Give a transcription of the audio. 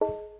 you